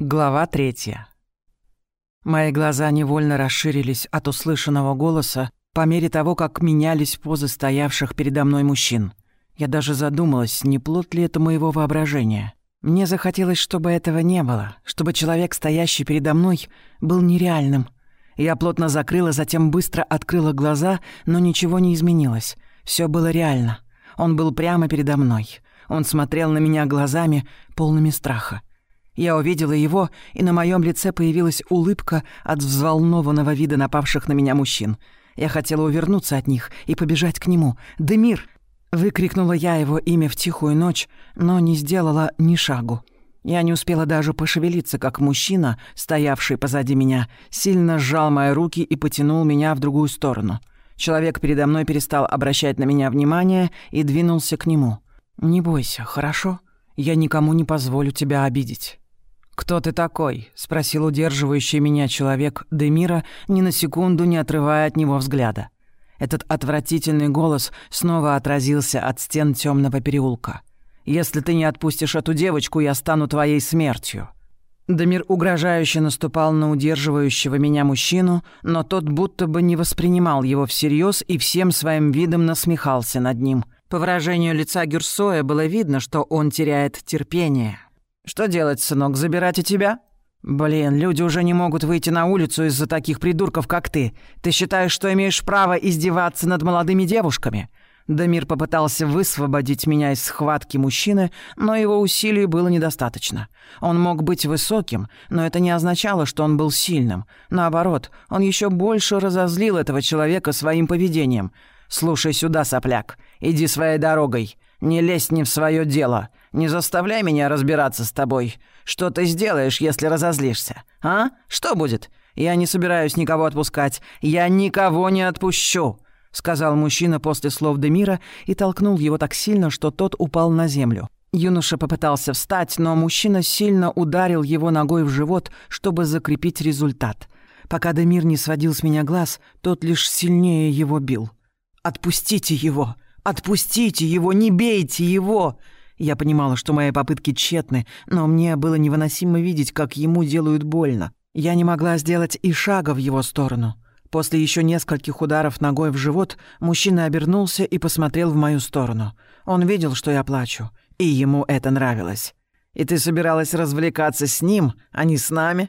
Глава третья. Мои глаза невольно расширились от услышанного голоса по мере того, как менялись позы стоявших передо мной мужчин. Я даже задумалась, не плод ли это моего воображения. Мне захотелось, чтобы этого не было, чтобы человек, стоящий передо мной, был нереальным. Я плотно закрыла, затем быстро открыла глаза, но ничего не изменилось. Все было реально. Он был прямо передо мной. Он смотрел на меня глазами, полными страха. Я увидела его, и на моем лице появилась улыбка от взволнованного вида напавших на меня мужчин. Я хотела увернуться от них и побежать к нему. «Демир!» — выкрикнула я его имя в тихую ночь, но не сделала ни шагу. Я не успела даже пошевелиться, как мужчина, стоявший позади меня, сильно сжал мои руки и потянул меня в другую сторону. Человек передо мной перестал обращать на меня внимание и двинулся к нему. «Не бойся, хорошо? Я никому не позволю тебя обидеть». «Кто ты такой?» — спросил удерживающий меня человек Демира, ни на секунду не отрывая от него взгляда. Этот отвратительный голос снова отразился от стен темного переулка. «Если ты не отпустишь эту девочку, я стану твоей смертью». Дамир угрожающе наступал на удерживающего меня мужчину, но тот будто бы не воспринимал его всерьез и всем своим видом насмехался над ним. По выражению лица Гюрсоя было видно, что он теряет терпение. Что делать, сынок, забирать и тебя? Блин, люди уже не могут выйти на улицу из-за таких придурков, как ты. Ты считаешь, что имеешь право издеваться над молодыми девушками? Дамир попытался высвободить меня из схватки мужчины, но его усилий было недостаточно. Он мог быть высоким, но это не означало, что он был сильным. Наоборот, он еще больше разозлил этого человека своим поведением. «Слушай сюда, сопляк, иди своей дорогой. Не лезь не в свое дело. Не заставляй меня разбираться с тобой. Что ты сделаешь, если разозлишься? А? Что будет? Я не собираюсь никого отпускать. Я никого не отпущу!» Сказал мужчина после слов Демира и толкнул его так сильно, что тот упал на землю. Юноша попытался встать, но мужчина сильно ударил его ногой в живот, чтобы закрепить результат. Пока Демир не сводил с меня глаз, тот лишь сильнее его бил. «Отпустите его! Отпустите его! Не бейте его!» Я понимала, что мои попытки тщетны, но мне было невыносимо видеть, как ему делают больно. Я не могла сделать и шага в его сторону. После еще нескольких ударов ногой в живот мужчина обернулся и посмотрел в мою сторону. Он видел, что я плачу, и ему это нравилось. «И ты собиралась развлекаться с ним, а не с нами?»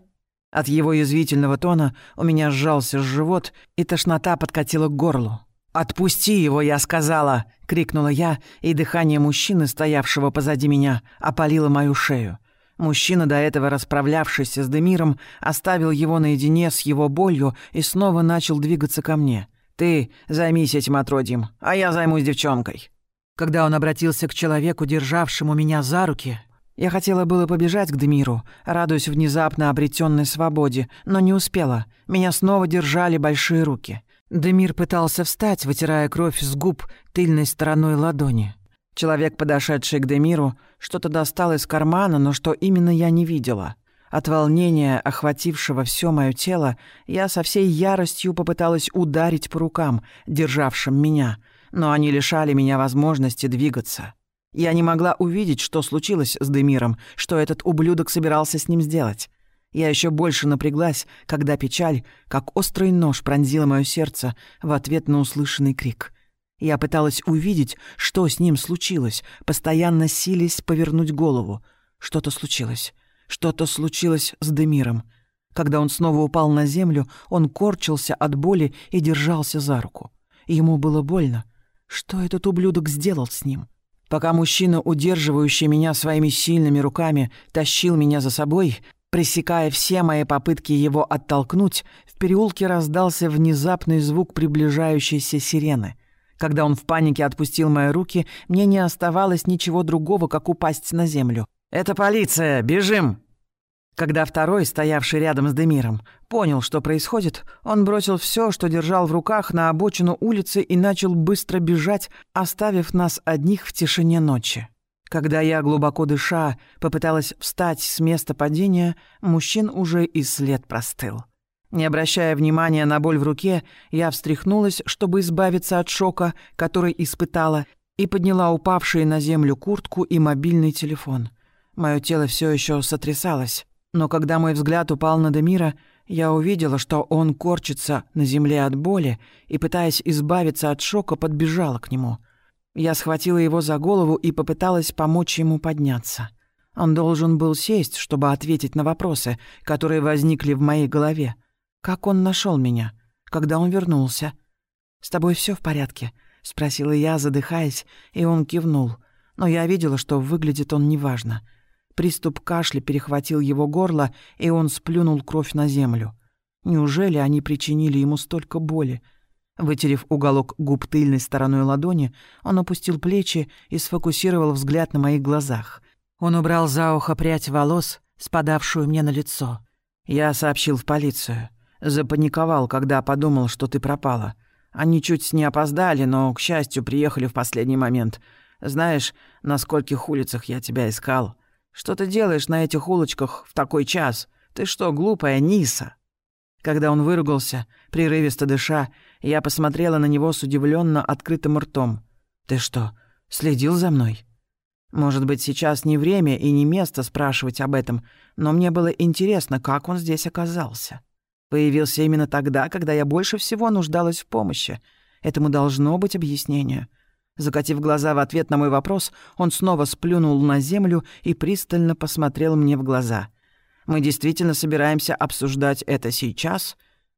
От его язвительного тона у меня сжался живот, и тошнота подкатила к горлу. «Отпусти его, я сказала!» — крикнула я, и дыхание мужчины, стоявшего позади меня, опалило мою шею. Мужчина, до этого расправлявшийся с Демиром, оставил его наедине с его болью и снова начал двигаться ко мне. «Ты займись этим отродьем, а я займусь девчонкой». Когда он обратился к человеку, державшему меня за руки, я хотела было побежать к Демиру, радуясь внезапно обретенной свободе, но не успела. Меня снова держали большие руки. Демир пытался встать, вытирая кровь с губ тыльной стороной ладони. Человек, подошедший к Демиру, что-то достал из кармана, но что именно я не видела. От волнения, охватившего все мое тело, я со всей яростью попыталась ударить по рукам, державшим меня, но они лишали меня возможности двигаться. Я не могла увидеть, что случилось с Демиром, что этот ублюдок собирался с ним сделать. Я еще больше напряглась, когда печаль, как острый нож, пронзила мое сердце в ответ на услышанный крик. Я пыталась увидеть, что с ним случилось, постоянно сились повернуть голову. Что-то случилось. Что-то случилось с Демиром. Когда он снова упал на землю, он корчился от боли и держался за руку. Ему было больно. Что этот ублюдок сделал с ним? Пока мужчина, удерживающий меня своими сильными руками, тащил меня за собой, Пресекая все мои попытки его оттолкнуть, в переулке раздался внезапный звук приближающейся сирены. Когда он в панике отпустил мои руки, мне не оставалось ничего другого, как упасть на землю. «Это полиция! Бежим!» Когда второй, стоявший рядом с Демиром, понял, что происходит, он бросил все, что держал в руках, на обочину улицы и начал быстро бежать, оставив нас одних в тишине ночи. Когда я, глубоко дыша, попыталась встать с места падения, мужчин уже и след простыл. Не обращая внимания на боль в руке, я встряхнулась, чтобы избавиться от шока, который испытала, и подняла упавшие на землю куртку и мобильный телефон. Мое тело все еще сотрясалось. Но когда мой взгляд упал на Демира, я увидела, что он корчится на земле от боли и, пытаясь избавиться от шока, подбежала к нему. Я схватила его за голову и попыталась помочь ему подняться. Он должен был сесть, чтобы ответить на вопросы, которые возникли в моей голове. Как он нашел меня? Когда он вернулся? «С тобой все в порядке?» — спросила я, задыхаясь, и он кивнул. Но я видела, что выглядит он неважно. Приступ кашля перехватил его горло, и он сплюнул кровь на землю. Неужели они причинили ему столько боли? Вытерев уголок губ тыльной стороной ладони, он опустил плечи и сфокусировал взгляд на моих глазах. Он убрал за ухо прядь волос, спадавшую мне на лицо. Я сообщил в полицию. Запаниковал, когда подумал, что ты пропала. Они чуть не опоздали, но, к счастью, приехали в последний момент. Знаешь, на скольких улицах я тебя искал. Что ты делаешь на этих улочках в такой час? Ты что, глупая Ниса?» Когда он выругался, прерывисто дыша, я посмотрела на него с удивленно открытым ртом. «Ты что, следил за мной?» Может быть, сейчас не время и не место спрашивать об этом, но мне было интересно, как он здесь оказался. Появился именно тогда, когда я больше всего нуждалась в помощи. Этому должно быть объяснение. Закатив глаза в ответ на мой вопрос, он снова сплюнул на землю и пристально посмотрел мне в глаза. «Мы действительно собираемся обсуждать это сейчас?»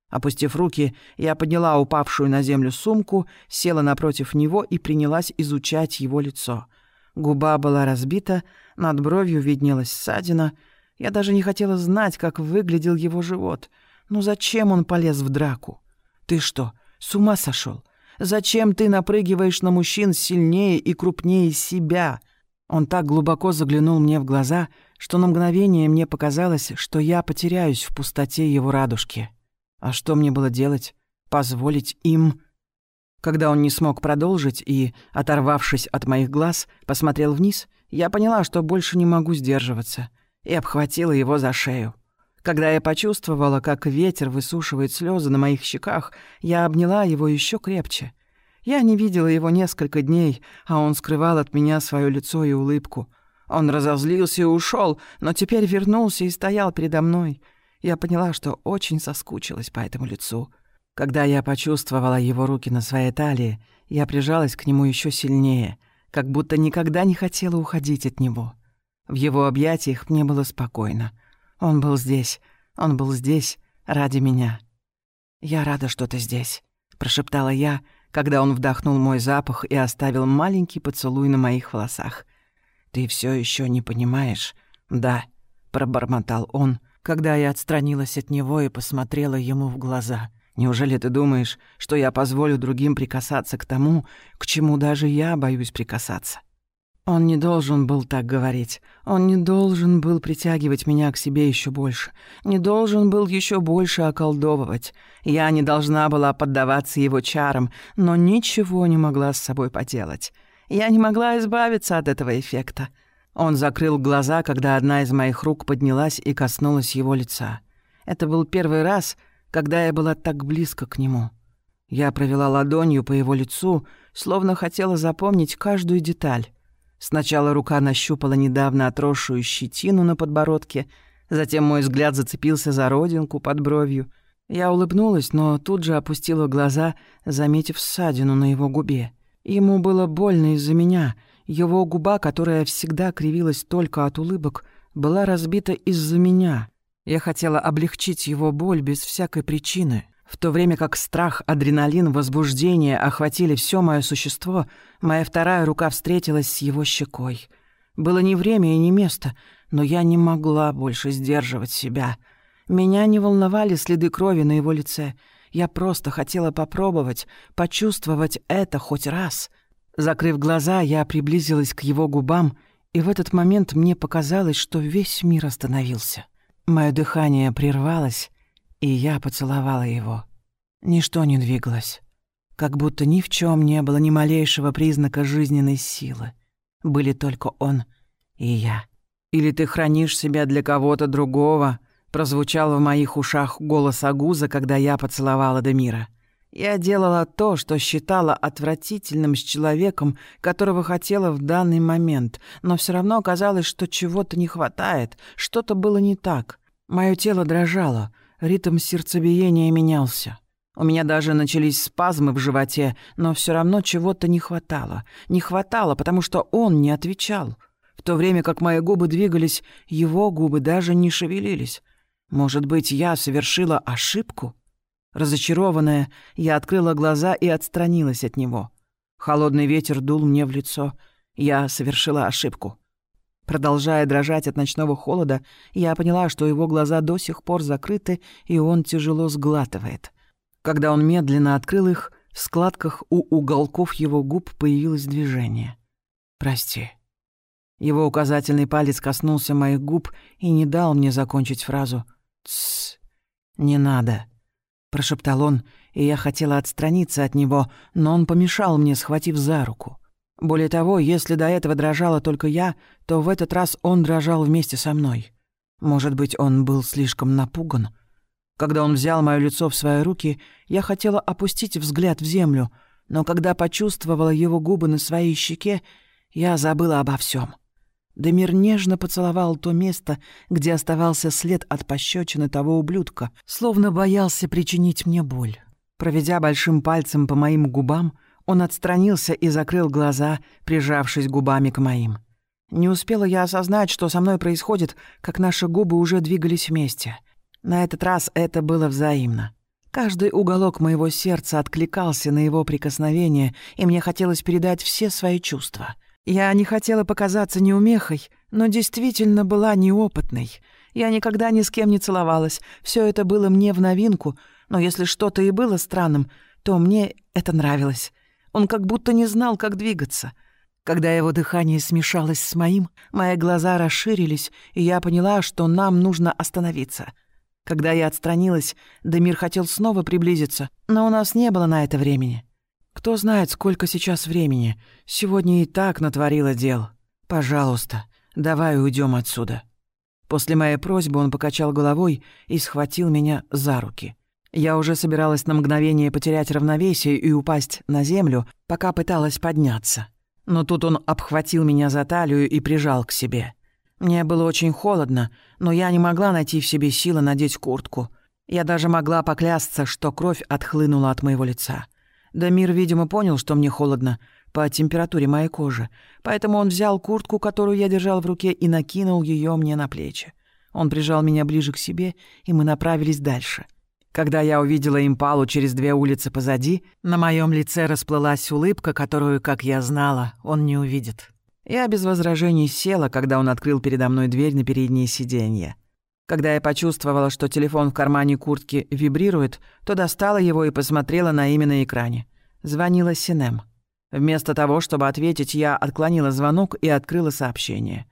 Опустив руки, я подняла упавшую на землю сумку, села напротив него и принялась изучать его лицо. Губа была разбита, над бровью виднелась ссадина. Я даже не хотела знать, как выглядел его живот. Ну зачем он полез в драку? Ты что, с ума сошел? Зачем ты напрыгиваешь на мужчин сильнее и крупнее себя?» Он так глубоко заглянул мне в глаза, что на мгновение мне показалось, что я потеряюсь в пустоте его радужки. А что мне было делать? Позволить им... Когда он не смог продолжить и, оторвавшись от моих глаз, посмотрел вниз, я поняла, что больше не могу сдерживаться, и обхватила его за шею. Когда я почувствовала, как ветер высушивает слезы на моих щеках, я обняла его еще крепче. Я не видела его несколько дней, а он скрывал от меня свое лицо и улыбку. Он разозлился и ушел, но теперь вернулся и стоял передо мной. Я поняла, что очень соскучилась по этому лицу. Когда я почувствовала его руки на своей талии, я прижалась к нему еще сильнее, как будто никогда не хотела уходить от него. В его объятиях мне было спокойно — он был здесь. Он был здесь ради меня. «Я рада, что ты здесь», — прошептала я, когда он вдохнул мой запах и оставил маленький поцелуй на моих волосах. «Ты все еще не понимаешь?» «Да», — пробормотал он, когда я отстранилась от него и посмотрела ему в глаза. «Неужели ты думаешь, что я позволю другим прикасаться к тому, к чему даже я боюсь прикасаться?» Он не должен был так говорить. Он не должен был притягивать меня к себе еще больше. Не должен был еще больше околдовывать. Я не должна была поддаваться его чарам, но ничего не могла с собой поделать. Я не могла избавиться от этого эффекта. Он закрыл глаза, когда одна из моих рук поднялась и коснулась его лица. Это был первый раз, когда я была так близко к нему. Я провела ладонью по его лицу, словно хотела запомнить каждую деталь. Сначала рука нащупала недавно отросшую щетину на подбородке, затем мой взгляд зацепился за родинку под бровью. Я улыбнулась, но тут же опустила глаза, заметив ссадину на его губе. Ему было больно из-за меня. Его губа, которая всегда кривилась только от улыбок, была разбита из-за меня. Я хотела облегчить его боль без всякой причины, в то время как страх, адреналин, возбуждение охватили все мое существо, моя вторая рука встретилась с его щекой. Было не время и не место, но я не могла больше сдерживать себя. Меня не волновали следы крови на его лице. Я просто хотела попробовать, почувствовать это хоть раз. Закрыв глаза, я приблизилась к его губам, и в этот момент мне показалось, что весь мир остановился. Мое дыхание прервалось, и я поцеловала его. Ничто не двигалось, как будто ни в чем не было ни малейшего признака жизненной силы. Были только он и я. «Или ты хранишь себя для кого-то другого?» Прозвучал в моих ушах голос Агуза, когда я поцеловала Демира. Я делала то, что считала отвратительным с человеком, которого хотела в данный момент, но все равно оказалось, что чего-то не хватает, что-то было не так. Мое тело дрожало, ритм сердцебиения менялся. У меня даже начались спазмы в животе, но все равно чего-то не хватало. Не хватало, потому что он не отвечал. В то время как мои губы двигались, его губы даже не шевелились. Может быть, я совершила ошибку? Разочарованная, я открыла глаза и отстранилась от него. Холодный ветер дул мне в лицо. Я совершила ошибку. Продолжая дрожать от ночного холода, я поняла, что его глаза до сих пор закрыты, и он тяжело сглатывает. Когда он медленно открыл их, в складках у уголков его губ появилось движение. «Прости». Его указательный палец коснулся моих губ и не дал мне закончить фразу. «Тссс, не надо», — прошептал он, и я хотела отстраниться от него, но он помешал мне, схватив за руку. Более того, если до этого дрожала только я, то в этот раз он дрожал вместе со мной. Может быть, он был слишком напуган. Когда он взял моё лицо в свои руки, я хотела опустить взгляд в землю, но когда почувствовала его губы на своей щеке, я забыла обо всем. Демир нежно поцеловал то место, где оставался след от пощечины того ублюдка, словно боялся причинить мне боль. Проведя большим пальцем по моим губам, он отстранился и закрыл глаза, прижавшись губами к моим. Не успела я осознать, что со мной происходит, как наши губы уже двигались вместе. На этот раз это было взаимно. Каждый уголок моего сердца откликался на его прикосновение, и мне хотелось передать все свои чувства. Я не хотела показаться неумехой, но действительно была неопытной. Я никогда ни с кем не целовалась, все это было мне в новинку, но если что-то и было странным, то мне это нравилось. Он как будто не знал, как двигаться. Когда его дыхание смешалось с моим, мои глаза расширились, и я поняла, что нам нужно остановиться. Когда я отстранилась, Демир хотел снова приблизиться, но у нас не было на это времени. Кто знает, сколько сейчас времени. Сегодня и так натворила дел. Пожалуйста, давай уйдем отсюда. После моей просьбы он покачал головой и схватил меня за руки. Я уже собиралась на мгновение потерять равновесие и упасть на землю, пока пыталась подняться. Но тут он обхватил меня за талию и прижал к себе. Мне было очень холодно, но я не могла найти в себе силы надеть куртку. Я даже могла поклясться, что кровь отхлынула от моего лица. Дамир, видимо, понял, что мне холодно по температуре моей кожи, поэтому он взял куртку, которую я держал в руке, и накинул ее мне на плечи. Он прижал меня ближе к себе, и мы направились дальше. Когда я увидела импалу через две улицы позади, на моем лице расплылась улыбка, которую, как я знала, он не увидит. Я без возражений села, когда он открыл передо мной дверь на переднее сиденье. Когда я почувствовала, что телефон в кармане куртки вибрирует, то достала его и посмотрела на имя на экране. Звонила Синем. Вместо того, чтобы ответить, я отклонила звонок и открыла сообщение.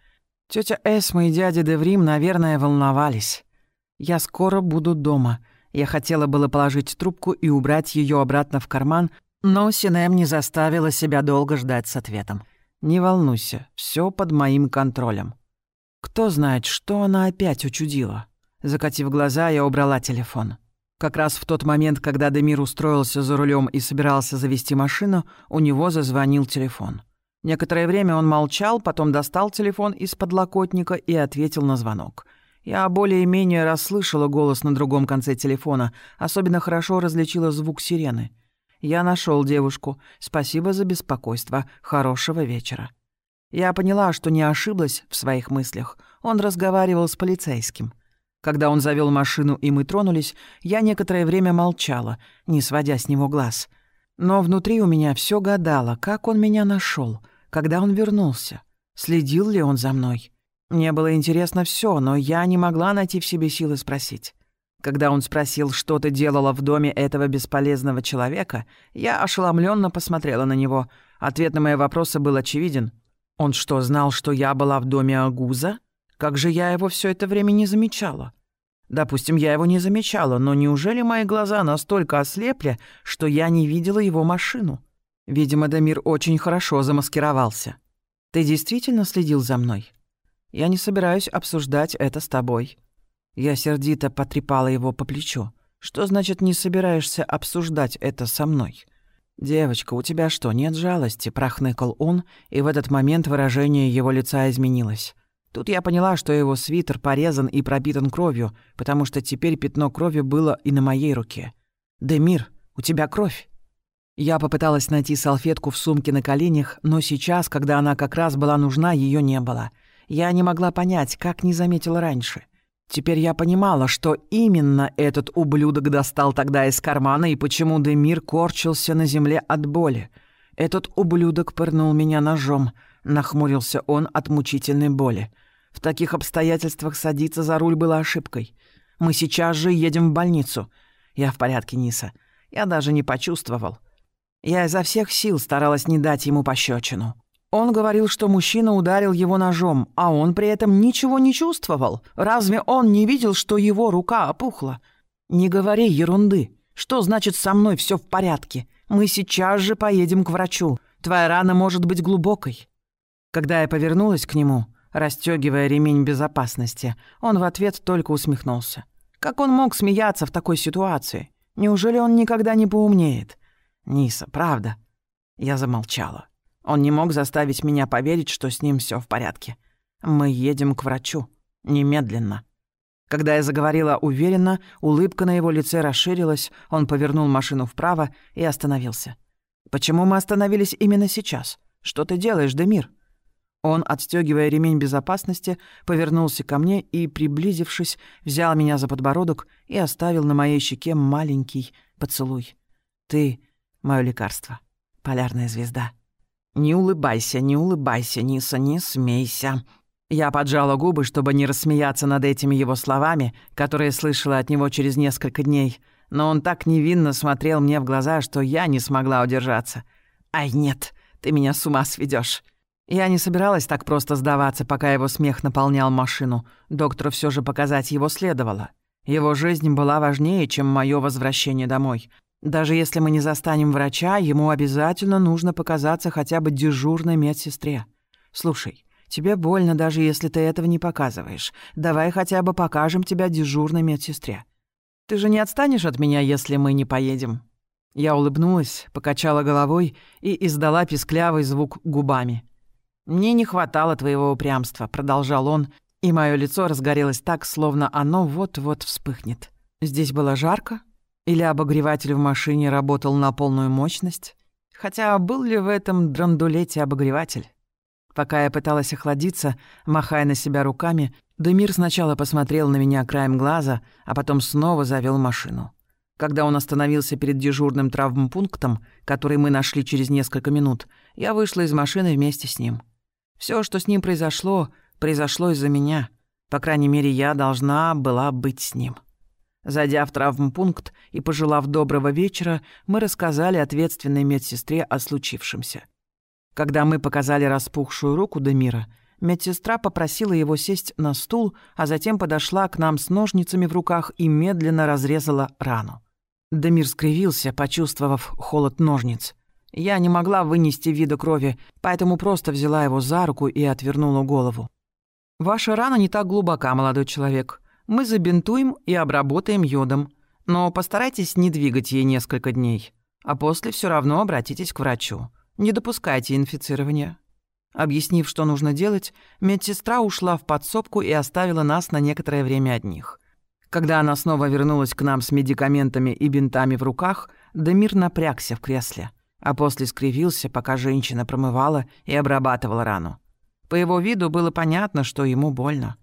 Тётя Эсма и дядя Деврим, наверное, волновались. «Я скоро буду дома», я хотела было положить трубку и убрать ее обратно в карман, но Синем не заставила себя долго ждать с ответом. «Не волнуйся, все под моим контролем». Кто знает, что она опять учудила. Закатив глаза, я убрала телефон. Как раз в тот момент, когда Демир устроился за рулем и собирался завести машину, у него зазвонил телефон. Некоторое время он молчал, потом достал телефон из подлокотника и ответил на звонок — я более-менее расслышала голос на другом конце телефона, особенно хорошо различила звук сирены. Я нашел девушку. Спасибо за беспокойство. Хорошего вечера. Я поняла, что не ошиблась в своих мыслях. Он разговаривал с полицейским. Когда он завел машину и мы тронулись, я некоторое время молчала, не сводя с него глаз. Но внутри у меня все гадало, как он меня нашел, когда он вернулся. Следил ли он за мной? Мне было интересно все, но я не могла найти в себе силы спросить. Когда он спросил, что ты делала в доме этого бесполезного человека, я ошеломленно посмотрела на него. Ответ на мои вопросы был очевиден. Он что, знал, что я была в доме Агуза? Как же я его все это время не замечала? Допустим, я его не замечала, но неужели мои глаза настолько ослепли, что я не видела его машину? Видимо, Дамир очень хорошо замаскировался. Ты действительно следил за мной? Я не собираюсь обсуждать это с тобой». Я сердито потрепала его по плечу. «Что значит не собираешься обсуждать это со мной?» «Девочка, у тебя что, нет жалости?» – прохныкал он, и в этот момент выражение его лица изменилось. Тут я поняла, что его свитер порезан и пропитан кровью, потому что теперь пятно крови было и на моей руке. «Демир, у тебя кровь!» Я попыталась найти салфетку в сумке на коленях, но сейчас, когда она как раз была нужна, ее не было. Я не могла понять, как не заметила раньше. Теперь я понимала, что именно этот ублюдок достал тогда из кармана и почему Демир корчился на земле от боли. Этот ублюдок пырнул меня ножом. Нахмурился он от мучительной боли. В таких обстоятельствах садиться за руль было ошибкой. Мы сейчас же едем в больницу. Я в порядке, Ниса. Я даже не почувствовал. Я изо всех сил старалась не дать ему пощечину. Он говорил, что мужчина ударил его ножом, а он при этом ничего не чувствовал. Разве он не видел, что его рука опухла? Не говори ерунды. Что значит со мной все в порядке? Мы сейчас же поедем к врачу. Твоя рана может быть глубокой. Когда я повернулась к нему, расстегивая ремень безопасности, он в ответ только усмехнулся. Как он мог смеяться в такой ситуации? Неужели он никогда не поумнеет? Ниса, правда? Я замолчала. Он не мог заставить меня поверить, что с ним все в порядке. Мы едем к врачу. Немедленно. Когда я заговорила уверенно, улыбка на его лице расширилась, он повернул машину вправо и остановился. «Почему мы остановились именно сейчас? Что ты делаешь, Демир?» Он, отстегивая ремень безопасности, повернулся ко мне и, приблизившись, взял меня за подбородок и оставил на моей щеке маленький поцелуй. «Ты — мое лекарство, полярная звезда». «Не улыбайся, не улыбайся, Ниса, не смейся». Я поджала губы, чтобы не рассмеяться над этими его словами, которые слышала от него через несколько дней, но он так невинно смотрел мне в глаза, что я не смогла удержаться. «Ай, нет, ты меня с ума сведешь. Я не собиралась так просто сдаваться, пока его смех наполнял машину. Доктору все же показать его следовало. Его жизнь была важнее, чем мое возвращение домой. Даже если мы не застанем врача, ему обязательно нужно показаться хотя бы дежурной медсестре. Слушай, тебе больно, даже если ты этого не показываешь. Давай хотя бы покажем тебя дежурной медсестре. Ты же не отстанешь от меня, если мы не поедем?» Я улыбнулась, покачала головой и издала писклявый звук губами. «Мне не хватало твоего упрямства», — продолжал он, и мое лицо разгорелось так, словно оно вот-вот вспыхнет. Здесь было жарко, или обогреватель в машине работал на полную мощность? Хотя был ли в этом драндулете обогреватель? Пока я пыталась охладиться, махая на себя руками, Демир сначала посмотрел на меня краем глаза, а потом снова завел машину. Когда он остановился перед дежурным травмпунктом, который мы нашли через несколько минут, я вышла из машины вместе с ним. Все, что с ним произошло, произошло из-за меня. По крайней мере, я должна была быть с ним. Зайдя в травмпункт и пожелав доброго вечера, мы рассказали ответственной медсестре о случившемся. Когда мы показали распухшую руку Демира, медсестра попросила его сесть на стул, а затем подошла к нам с ножницами в руках и медленно разрезала рану. Демир скривился, почувствовав холод ножниц. Я не могла вынести вида крови, поэтому просто взяла его за руку и отвернула голову. «Ваша рана не так глубока, молодой человек мы забинтуем и обработаем йодом, но постарайтесь не двигать ей несколько дней, а после все равно обратитесь к врачу. Не допускайте инфицирования». Объяснив, что нужно делать, медсестра ушла в подсобку и оставила нас на некоторое время одних. Когда она снова вернулась к нам с медикаментами и бинтами в руках, Демир напрягся в кресле, а после скривился, пока женщина промывала и обрабатывала рану. По его виду было понятно, что ему больно.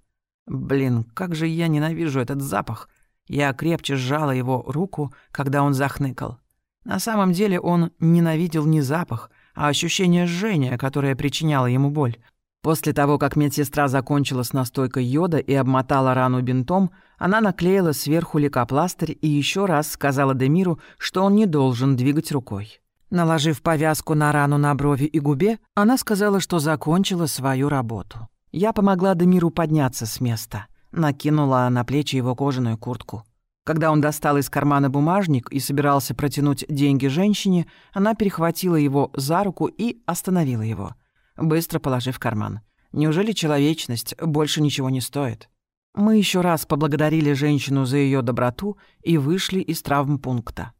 Блин, как же я ненавижу этот запах. Я крепче сжала его руку, когда он захныкал. На самом деле он ненавидел не запах, а ощущение жжения, которое причиняло ему боль. После того, как медсестра закончила с настойкой йода и обмотала рану бинтом, она наклеила сверху лейкопластырь и еще раз сказала Демиру, что он не должен двигать рукой. Наложив повязку на рану на брови и губе, она сказала, что закончила свою работу. Я помогла Демиру подняться с места, накинула на плечи его кожаную куртку. Когда он достал из кармана бумажник и собирался протянуть деньги женщине, она перехватила его за руку и остановила его, быстро положив карман. Неужели человечность больше ничего не стоит? Мы еще раз поблагодарили женщину за ее доброту и вышли из травмпункта.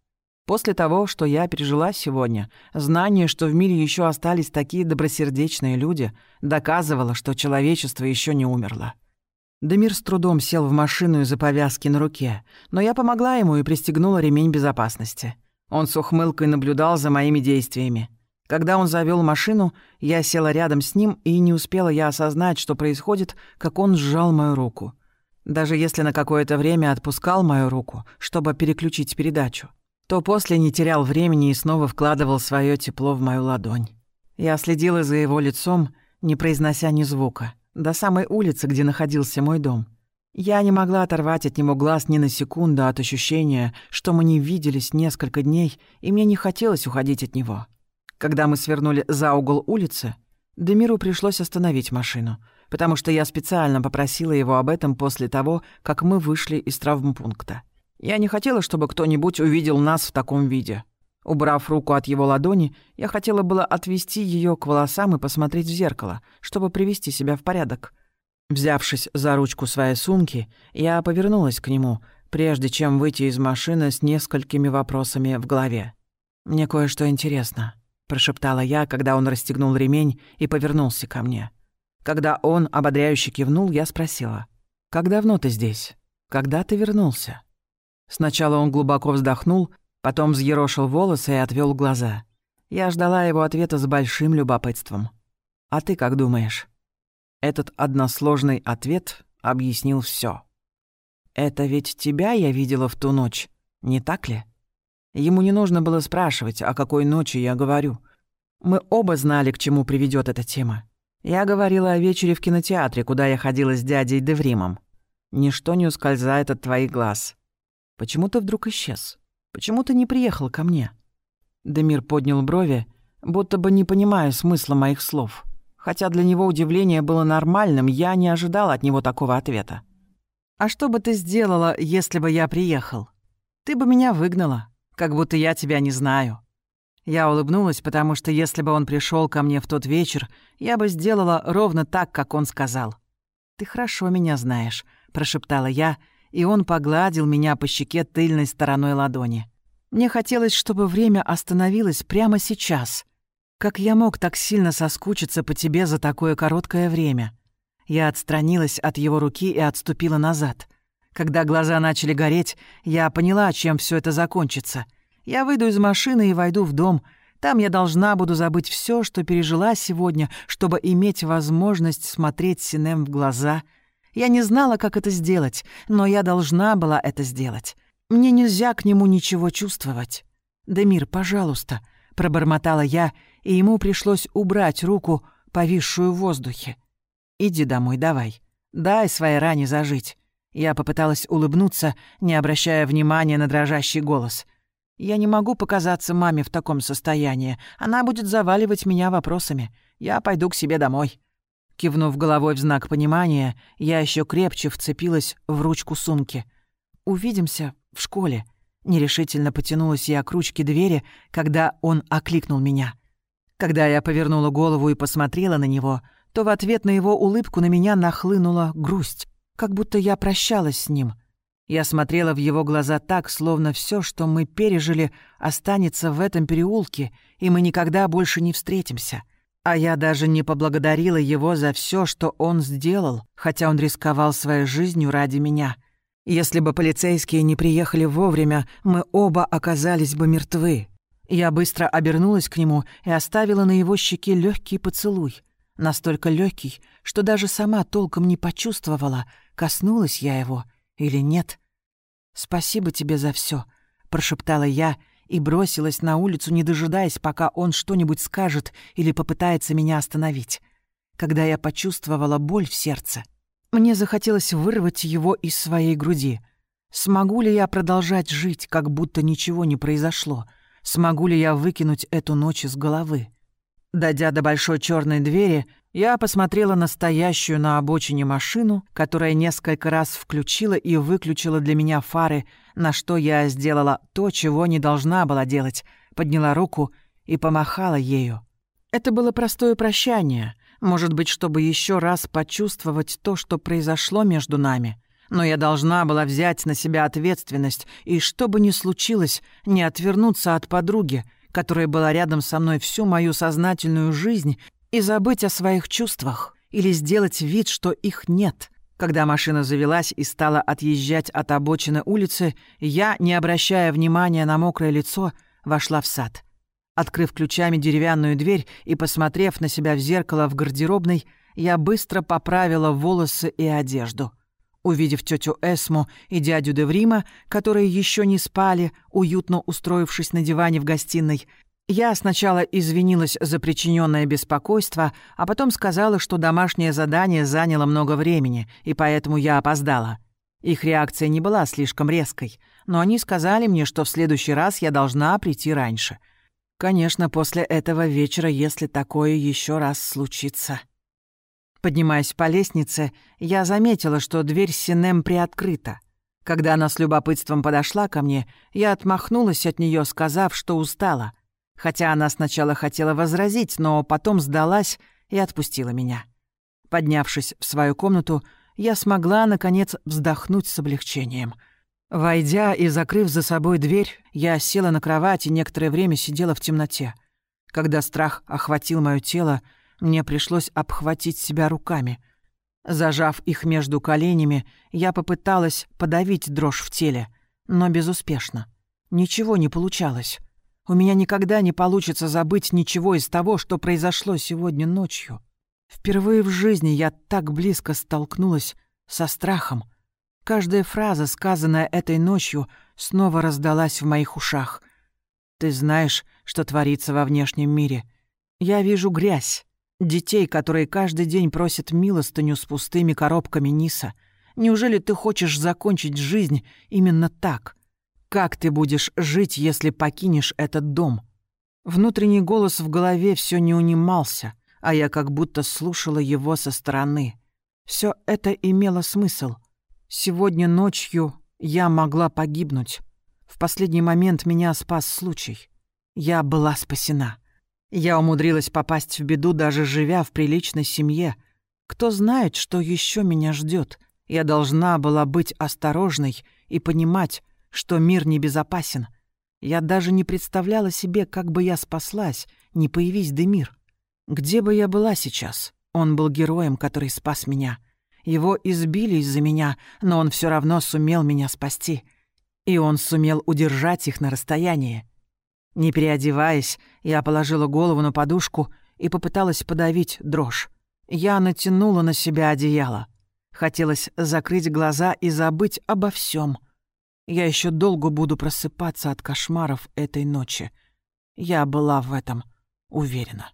После того, что я пережила сегодня, знание, что в мире еще остались такие добросердечные люди, доказывало, что человечество еще не умерло. Демир с трудом сел в машину из-за повязки на руке, но я помогла ему и пристегнула ремень безопасности. Он с ухмылкой наблюдал за моими действиями. Когда он завел машину, я села рядом с ним, и не успела я осознать, что происходит, как он сжал мою руку. Даже если на какое-то время отпускал мою руку, чтобы переключить передачу, то после не терял времени и снова вкладывал свое тепло в мою ладонь. Я следила за его лицом, не произнося ни звука, до самой улицы, где находился мой дом. Я не могла оторвать от него глаз ни на секунду от ощущения, что мы не виделись несколько дней, и мне не хотелось уходить от него. Когда мы свернули за угол улицы, Демиру пришлось остановить машину, потому что я специально попросила его об этом после того, как мы вышли из травмпункта. Я не хотела, чтобы кто-нибудь увидел нас в таком виде. Убрав руку от его ладони, я хотела было отвести ее к волосам и посмотреть в зеркало, чтобы привести себя в порядок. Взявшись за ручку своей сумки, я повернулась к нему, прежде чем выйти из машины с несколькими вопросами в голове. «Мне кое-что интересно», — прошептала я, когда он расстегнул ремень и повернулся ко мне. Когда он ободряюще кивнул, я спросила. «Как давно ты здесь? Когда ты вернулся?» Сначала он глубоко вздохнул, потом взъерошил волосы и отвел глаза. Я ждала его ответа с большим любопытством. «А ты как думаешь?» Этот односложный ответ объяснил все. «Это ведь тебя я видела в ту ночь, не так ли?» Ему не нужно было спрашивать, о какой ночи я говорю. Мы оба знали, к чему приведет эта тема. Я говорила о вечере в кинотеатре, куда я ходила с дядей Девримом. Ничто не ускользает от твоих глаз. Почему ты вдруг исчез? Почему ты не приехал ко мне?» Демир поднял брови, будто бы не понимая смысла моих слов. Хотя для него удивление было нормальным, я не ожидал от него такого ответа. «А что бы ты сделала, если бы я приехал? Ты бы меня выгнала, как будто я тебя не знаю». Я улыбнулась, потому что если бы он пришел ко мне в тот вечер, я бы сделала ровно так, как он сказал. «Ты хорошо меня знаешь», — прошептала я, — и он погладил меня по щеке тыльной стороной ладони. Мне хотелось, чтобы время остановилось прямо сейчас. Как я мог так сильно соскучиться по тебе за такое короткое время? Я отстранилась от его руки и отступила назад. Когда глаза начали гореть, я поняла, чем все это закончится. Я выйду из машины и войду в дом. Там я должна буду забыть все, что пережила сегодня, чтобы иметь возможность смотреть Синем в глаза — я не знала, как это сделать, но я должна была это сделать. Мне нельзя к нему ничего чувствовать. «Демир, пожалуйста», — пробормотала я, и ему пришлось убрать руку, повисшую в воздухе. «Иди домой, давай. Дай своей ране зажить». Я попыталась улыбнуться, не обращая внимания на дрожащий голос. «Я не могу показаться маме в таком состоянии. Она будет заваливать меня вопросами. Я пойду к себе домой». Кивнув головой в знак понимания, я еще крепче вцепилась в ручку сумки. «Увидимся в школе». Нерешительно потянулась я к ручке двери, когда он окликнул меня. Когда я повернула голову и посмотрела на него, то в ответ на его улыбку на меня нахлынула грусть, как будто я прощалась с ним. Я смотрела в его глаза так, словно все, что мы пережили, останется в этом переулке, и мы никогда больше не встретимся — а я даже не поблагодарила его за все, что он сделал, хотя он рисковал своей жизнью ради меня. Если бы полицейские не приехали вовремя, мы оба оказались бы мертвы. Я быстро обернулась к нему и оставила на его щеке легкий поцелуй. Настолько легкий, что даже сама толком не почувствовала, коснулась я его или нет. «Спасибо тебе за все, прошептала я и бросилась на улицу, не дожидаясь, пока он что-нибудь скажет или попытается меня остановить. Когда я почувствовала боль в сердце, мне захотелось вырвать его из своей груди. Смогу ли я продолжать жить, как будто ничего не произошло? Смогу ли я выкинуть эту ночь из головы? Дойдя до большой черной двери, я посмотрела на стоящую на обочине машину, которая несколько раз включила и выключила для меня фары, на что я сделала то, чего не должна была делать, подняла руку и помахала ею. Это было простое прощание, может быть, чтобы еще раз почувствовать то, что произошло между нами. Но я должна была взять на себя ответственность и, что бы ни случилось, не отвернуться от подруги, которая была рядом со мной всю мою сознательную жизнь, и забыть о своих чувствах или сделать вид, что их нет. Когда машина завелась и стала отъезжать от обочины улицы, я, не обращая внимания на мокрое лицо, вошла в сад. Открыв ключами деревянную дверь и посмотрев на себя в зеркало в гардеробной, я быстро поправила волосы и одежду. Увидев тетю Эсму и дядю Деврима, которые еще не спали, уютно устроившись на диване в гостиной, я сначала извинилась за причиненное беспокойство, а потом сказала, что домашнее задание заняло много времени, и поэтому я опоздала. Их реакция не была слишком резкой, но они сказали мне, что в следующий раз я должна прийти раньше. Конечно, после этого вечера, если такое еще раз случится. Поднимаясь по лестнице, я заметила, что дверь Синем приоткрыта. Когда она с любопытством подошла ко мне, я отмахнулась от нее, сказав, что устала хотя она сначала хотела возразить, но потом сдалась и отпустила меня. Поднявшись в свою комнату, я смогла, наконец, вздохнуть с облегчением. Войдя и закрыв за собой дверь, я села на кровать и некоторое время сидела в темноте. Когда страх охватил мое тело, мне пришлось обхватить себя руками. Зажав их между коленями, я попыталась подавить дрожь в теле, но безуспешно. Ничего не получалось. У меня никогда не получится забыть ничего из того, что произошло сегодня ночью. Впервые в жизни я так близко столкнулась со страхом. Каждая фраза, сказанная этой ночью, снова раздалась в моих ушах. Ты знаешь, что творится во внешнем мире. Я вижу грязь. Детей, которые каждый день просят милостыню с пустыми коробками Ниса. Неужели ты хочешь закончить жизнь именно так? Как ты будешь жить, если покинешь этот дом? Внутренний голос в голове все не унимался, а я как будто слушала его со стороны. Все это имело смысл. Сегодня ночью я могла погибнуть. В последний момент меня спас случай. Я была спасена. Я умудрилась попасть в беду, даже живя в приличной семье. Кто знает, что еще меня ждет. Я должна была быть осторожной и понимать, что мир небезопасен. Я даже не представляла себе, как бы я спаслась, не появись Демир. Где бы я была сейчас? Он был героем, который спас меня. Его избили из-за меня, но он все равно сумел меня спасти. И он сумел удержать их на расстоянии. Не переодеваясь, я положила голову на подушку и попыталась подавить дрожь. Я натянула на себя одеяло. Хотелось закрыть глаза и забыть обо всем. Я еще долго буду просыпаться от кошмаров этой ночи. Я была в этом уверена.